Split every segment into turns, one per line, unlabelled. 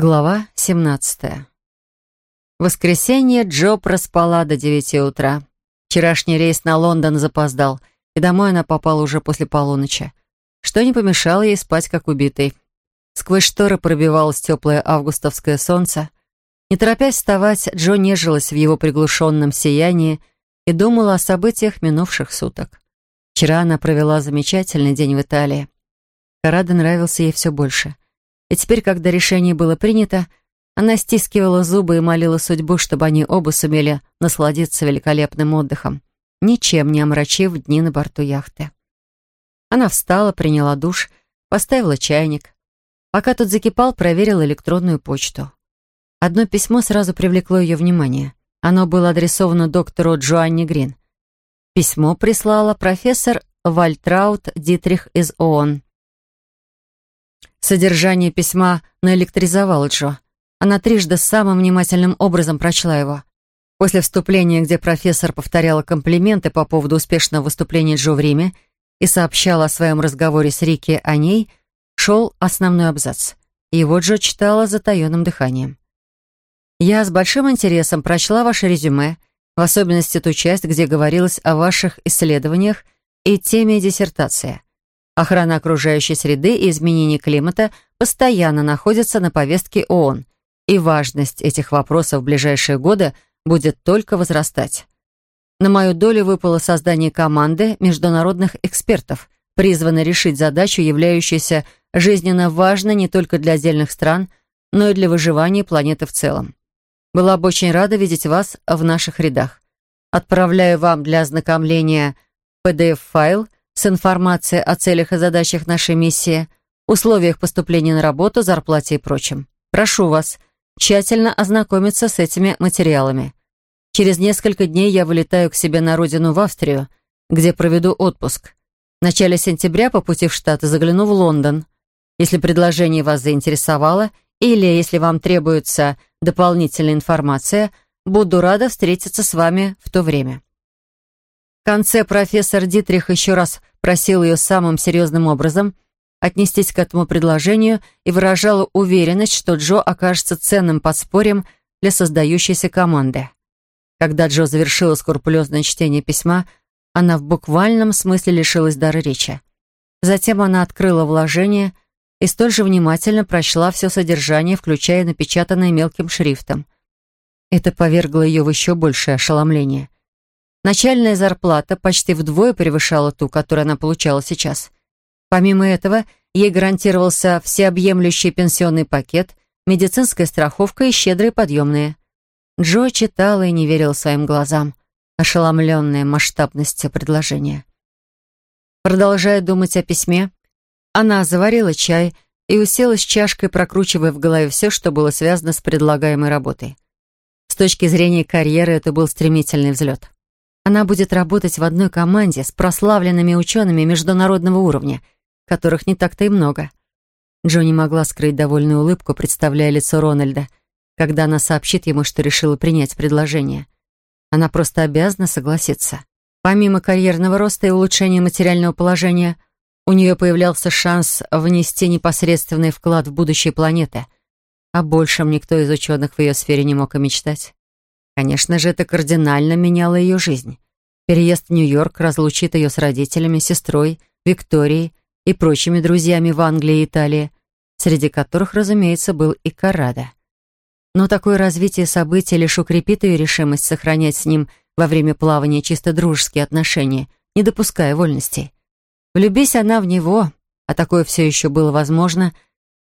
Глава 17. В воскресенье Джо проспала до девяти утра. Вчерашний рейс на Лондон запоздал, и домой она попала уже после полуночи, что не помешало ей спать как убитой. Сквозь шторы пробивалось теплое августовское солнце. Не торопясь вставать, Джо нежилась в его приглушенном сиянии и думала о событиях минувших суток. Вчера она провела замечательный день в Италии. Карада нравился ей все больше — и теперь, когда решение было принято, она стискивала зубы и молила судьбу, чтобы они оба сумели насладиться великолепным отдыхом, ничем не омрачив дни на борту яхты. Она встала, приняла душ, поставила чайник. Пока тот закипал, проверила электронную почту. Одно письмо сразу привлекло ее внимание. Оно было адресовано доктору Джоанни Грин. Письмо прислала профессор Вальтраут Дитрих из ООН. Содержание письма наэлектризовало Джо. Она трижды самым внимательным образом прочла его. После вступления, где профессор повторяла комплименты по поводу успешного выступления Джо в Риме и сообщала о своем разговоре с Рики о ней, шел основной абзац. Его Джо читала с затаенным дыханием. «Я с большим интересом прочла ваше резюме, в особенности ту часть, где говорилось о ваших исследованиях и теме диссертации. Охрана окружающей среды и изменение климата постоянно находятся на повестке ООН, и важность этих вопросов в ближайшие годы будет только возрастать. На мою долю выпало создание команды международных экспертов, призванной решить задачу, являющуюся жизненно важной не только для отдельных стран, но и для выживания планеты в целом. Была бы очень рада видеть вас в наших рядах. Отправляю вам для ознакомления PDF-файл – с информацией о целях и задачах нашей миссии, условиях поступления на работу, зарплате и прочем. Прошу вас тщательно ознакомиться с этими материалами. Через несколько дней я вылетаю к себе на родину в Австрию, где проведу отпуск. В начале сентября по пути в Штаты загляну в Лондон. Если предложение вас заинтересовало или если вам требуется дополнительная информация, буду рада встретиться с вами в то время. Конце профессор Дитрих еще раз просил ее самым серьезным образом отнестись к этому предложению и выражала уверенность, что Джо окажется ценным подспорьем для создающейся команды. Когда Джо завершила скрупулезное чтение письма, она в буквальном смысле лишилась дара речи. Затем она открыла вложение и столь же внимательно прочла все содержание, включая напечатанное мелким шрифтом. Это повергло ее в еще большее ошеломление. Начальная зарплата почти вдвое превышала ту, которую она получала сейчас. Помимо этого, ей гарантировался всеобъемлющий пенсионный пакет, медицинская страховка и щедрые подъемные. Джо читала и не верила своим глазам, ошеломленная масштабностью предложения. Продолжая думать о письме, она заварила чай и уселась чашкой, прокручивая в голове все, что было связано с предлагаемой работой. С точки зрения карьеры это был стремительный взлет. Она будет работать в одной команде с прославленными учеными международного уровня, которых не так-то и много. Джо могла скрыть довольную улыбку, представляя лицо Рональда, когда она сообщит ему, что решила принять предложение. Она просто обязана согласиться. Помимо карьерного роста и улучшения материального положения, у нее появлялся шанс внести непосредственный вклад в будущее планеты. О большем никто из ученых в ее сфере не мог и мечтать. Конечно же, это кардинально меняло ее жизнь. Переезд в Нью-Йорк разлучит ее с родителями, сестрой, Викторией и прочими друзьями в Англии и Италии, среди которых, разумеется, был и Карада. Но такое развитие событий лишь укрепит ее решимость сохранять с ним во время плавания чисто дружеские отношения, не допуская вольностей. Влюбись она в него, а такое все еще было возможно,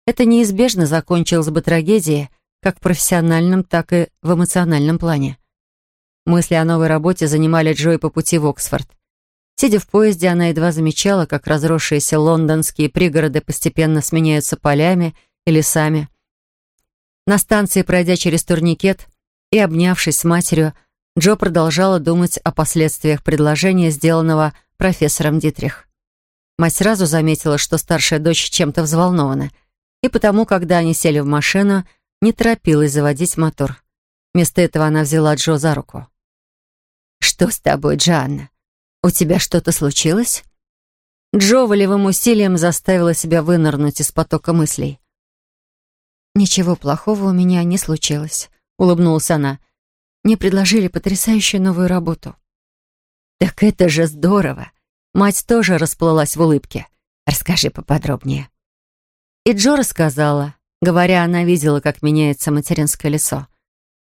это неизбежно закончилось бы трагедией, как в профессиональном, так и в эмоциональном плане. Мысли о новой работе занимали Джой по пути в Оксфорд. Сидя в поезде, она едва замечала, как разросшиеся лондонские пригороды постепенно сменяются полями и лесами. На станции, пройдя через турникет и обнявшись с матерью, Джо продолжала думать о последствиях предложения, сделанного профессором Дитрих. Мать сразу заметила, что старшая дочь чем-то взволнована, и потому, когда они сели в машину, не торопилась заводить мотор. Вместо этого она взяла Джо за руку. «Что с тобой, Джанна? У тебя что-то случилось?» Джо волевым усилием заставила себя вынырнуть из потока мыслей. «Ничего плохого у меня не случилось», — улыбнулась она. «Мне предложили потрясающую новую работу». «Так это же здорово!» Мать тоже расплылась в улыбке. «Расскажи поподробнее». И Джо рассказала. Говоря, она видела, как меняется материнское лицо.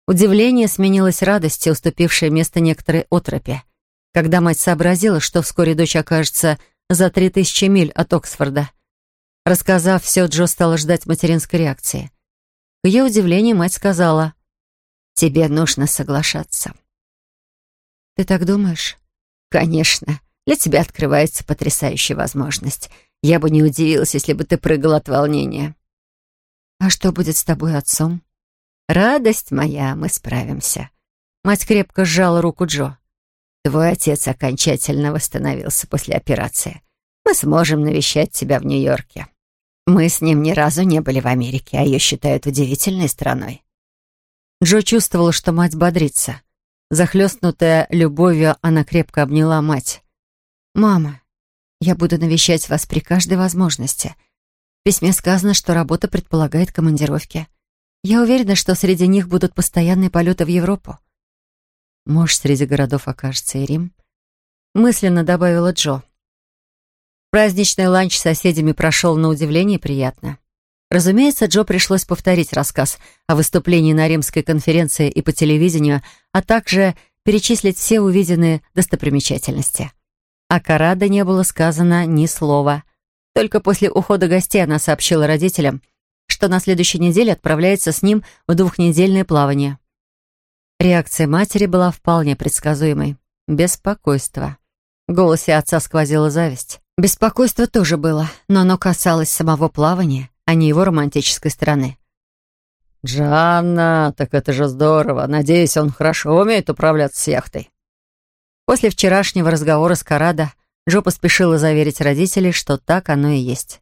Удивление сменилось радостью, уступившей место некоторой отропе. Когда мать сообразила, что вскоре дочь окажется за три тысячи миль от Оксфорда. Рассказав все, Джо стала ждать материнской реакции. К ее удивлению мать сказала, «Тебе нужно соглашаться». «Ты так думаешь?» «Конечно. Для тебя открывается потрясающая возможность. Я бы не удивилась, если бы ты прыгал от волнения». «А что будет с тобой отцом?» «Радость моя, мы справимся». Мать крепко сжала руку Джо. «Твой отец окончательно восстановился после операции. Мы сможем навещать тебя в Нью-Йорке. Мы с ним ни разу не были в Америке, а ее считают удивительной страной». Джо чувствовала, что мать бодрится. Захлестнутая любовью, она крепко обняла мать. «Мама, я буду навещать вас при каждой возможности. В письме сказано, что работа предполагает командировки. Я уверена, что среди них будут постоянные полеты в Европу. Может, среди городов окажется и Рим?» Мысленно добавила Джо. Праздничный ланч с соседями прошел на удивление приятно. Разумеется, Джо пришлось повторить рассказ о выступлении на римской конференции и по телевидению, а также перечислить все увиденные достопримечательности. О Карадо не было сказано ни слова. Только после ухода гостей она сообщила родителям, что на следующей неделе отправляется с ним в двухнедельное плавание. Реакция матери была вполне предсказуемой. Беспокойство. В голосе отца сквозила зависть. Беспокойство тоже было, но оно касалось самого плавания, а не его романтической стороны.
«Джанна, так это же здорово. Надеюсь, он хорошо умеет управляться с яхтой».
После вчерашнего разговора с Карадо Джо поспешила заверить родителей, что так оно и есть.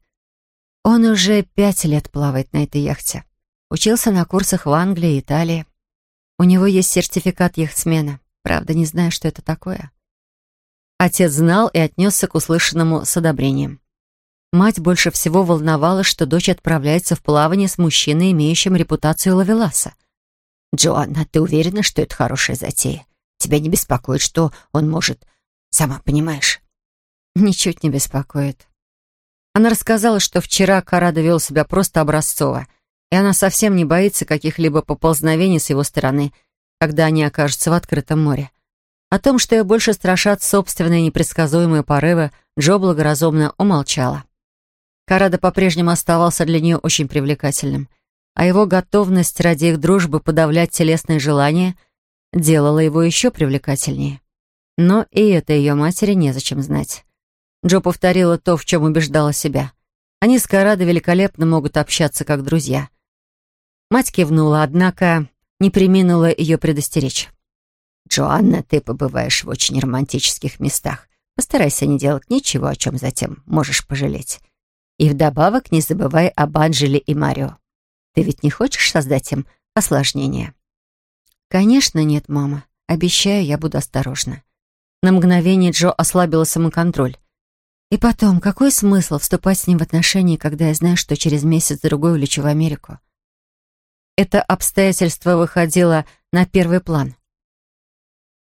Он уже пять лет плавает на этой яхте. Учился на курсах в Англии и Италии. У него есть сертификат яхтсмена. Правда, не знаю, что это такое. Отец знал и отнесся к услышанному с одобрением. Мать больше всего волновалась, что дочь отправляется в плавание с мужчиной, имеющим репутацию лавеласа. «Джоанна, ты уверена, что это хорошая затея? Тебя не беспокоит, что он может... Сама понимаешь?» «Ничуть не беспокоит». Она рассказала, что вчера Карадо вел себя просто образцово, и она совсем не боится каких-либо поползновений с его стороны, когда они окажутся в открытом море. О том, что ее больше страшат собственные непредсказуемые порывы, Джо благоразумно умолчала. Карадо по-прежнему оставался для нее очень привлекательным, а его готовность ради их дружбы подавлять телесные желания делала его еще привлекательнее. Но и это ее матери незачем знать. Джо повторила то, в чем убеждала себя. Они с Карадо великолепно могут общаться как друзья. Мать кивнула, однако не приминула ее предостеречь. «Джоанна, ты побываешь в очень романтических местах. Постарайся не делать ничего, о чем затем можешь пожалеть. И вдобавок не забывай об Анжеле и Марио. Ты ведь не хочешь создать им осложнения?» «Конечно нет, мама. Обещаю, я буду осторожна». На мгновение Джо ослабила самоконтроль. «И потом, какой смысл вступать с ним в отношения, когда я знаю, что через месяц-другой улечу в Америку?» Это обстоятельство выходило на первый план.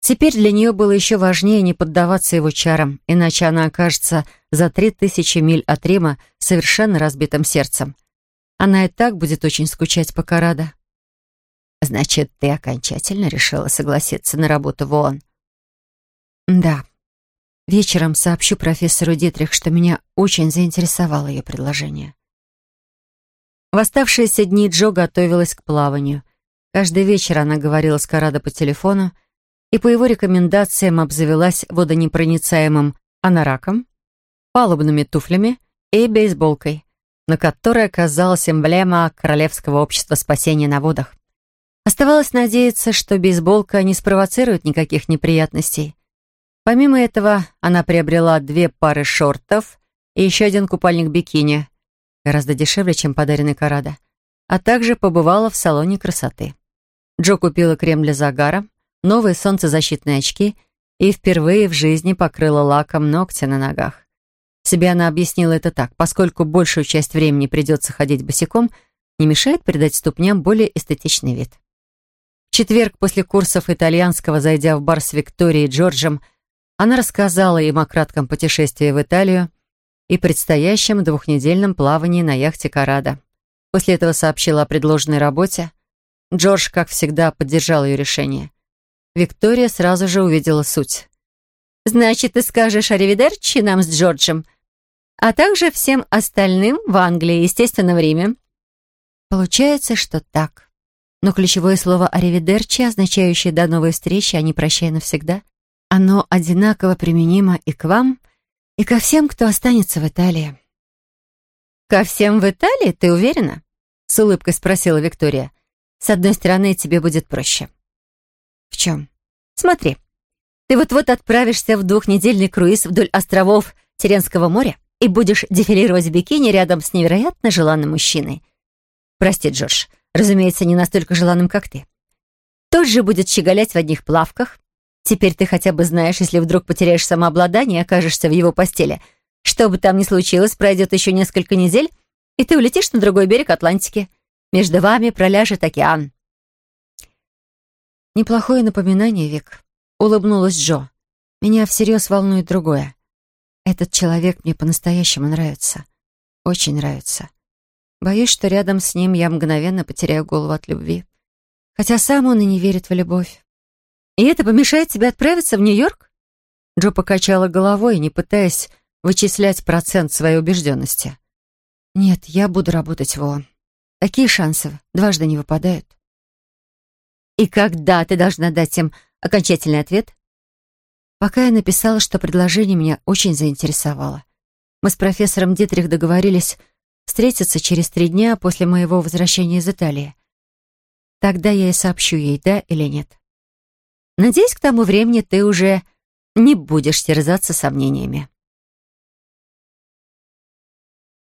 Теперь для нее было еще важнее не поддаваться его чарам, иначе она окажется за три тысячи миль от Рима совершенно разбитым сердцем. Она и так будет очень скучать по Карадо. «Значит, ты окончательно решила согласиться на работу в ООН?» «Да. Вечером сообщу профессору Дитрих, что меня очень заинтересовало ее предложение». В оставшиеся дни Джо готовилась к плаванию. Каждый вечер она говорила с Карадо по телефону, и по его рекомендациям обзавелась водонепроницаемым анораком, палубными туфлями и бейсболкой, на которой оказалась эмблема Королевского общества спасения на водах. Оставалось надеяться, что бейсболка не спровоцирует никаких неприятностей. Помимо этого, она приобрела две пары шортов и еще один купальник бикини, гораздо дешевле, чем подаренный Карадо, а также побывала в салоне красоты. Джо купила крем для загара, новые солнцезащитные очки и впервые в жизни покрыла лаком ногти на ногах. Себе она объяснила это так. Поскольку большую часть времени придется ходить босиком, не мешает придать ступням более эстетичный вид. В четверг после курсов итальянского, зайдя в бар с Викторией и Джорджем, она рассказала им о кратком путешествии в Италию и предстоящем двухнедельном плавании на яхте «Карада». После этого сообщила о предложенной работе. Джордж, как всегда, поддержал ее решение. Виктория сразу же увидела суть.
«Значит, ты скажешь «Аривидерчи» нам с Джорджем, а также всем остальным в Англии, естественно, в Риме?»
Получается, что так. Но ключевое слово «аривидерчи», означающее «до новой встречи», а не «прощай навсегда», оно одинаково применимо и к вам, и ко всем, кто останется в Италии.
«Ко всем в Италии, ты уверена?» — с улыбкой спросила Виктория. «С одной стороны, тебе будет проще».
«В чем?»
«Смотри, ты вот-вот отправишься в двухнедельный круиз вдоль островов Теренского моря и будешь дефилировать в бикини рядом с невероятно желанным мужчиной. Прости, Джордж, разумеется, не настолько желанным, как ты. Тот же будет щеголять в одних плавках. Теперь ты хотя бы знаешь, если вдруг потеряешь самообладание и окажешься в его постели. Что бы там ни случилось, пройдет еще несколько недель, и ты улетишь на другой берег Атлантики. Между вами проляжет океан.
Неплохое напоминание, Вик. Улыбнулась Джо. Меня всерьез волнует другое. Этот человек мне по-настоящему нравится. Очень нравится. Боюсь, что рядом с ним я мгновенно потеряю голову от любви. Хотя сам он и не верит в любовь.
«И это помешает тебе отправиться в Нью-Йорк?»
Джо покачала головой, не пытаясь вычислять процент своей убежденности. «Нет, я буду работать в ООН. Такие шансы дважды не выпадают».
«И когда ты должна дать им окончательный ответ?»
Пока я написала, что предложение меня очень заинтересовало. Мы с профессором Дитрих договорились встретиться через три дня после моего возвращения из Италии. Тогда я и сообщу ей, да или нет.
Надеюсь, к тому времени ты уже не будешь терзаться сомнениями.